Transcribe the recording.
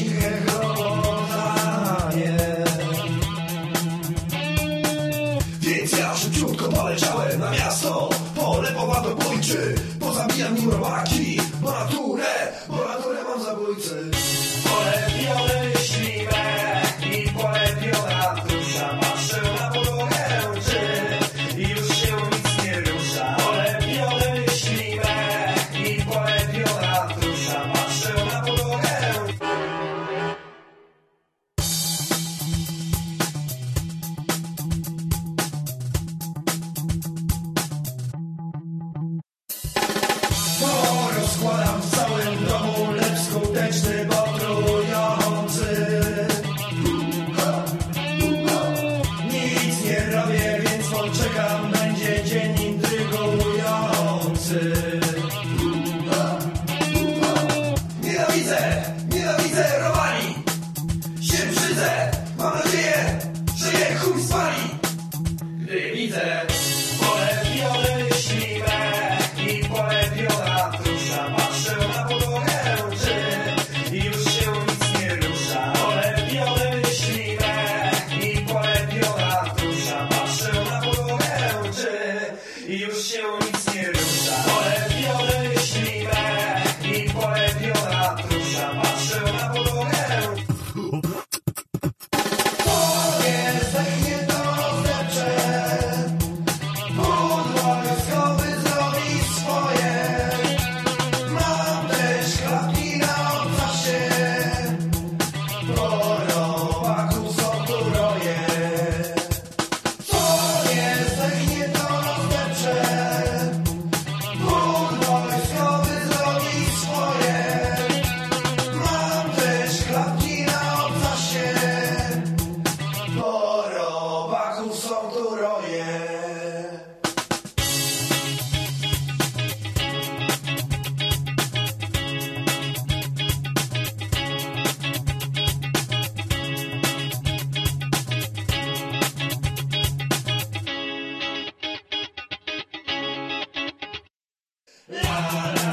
ciche Więc ja szybciutko poleciałem na miasto. Pole poładobójczy Pozabijam nim robaki. Bo naturę, bo mam zabójcy Chega. la, la.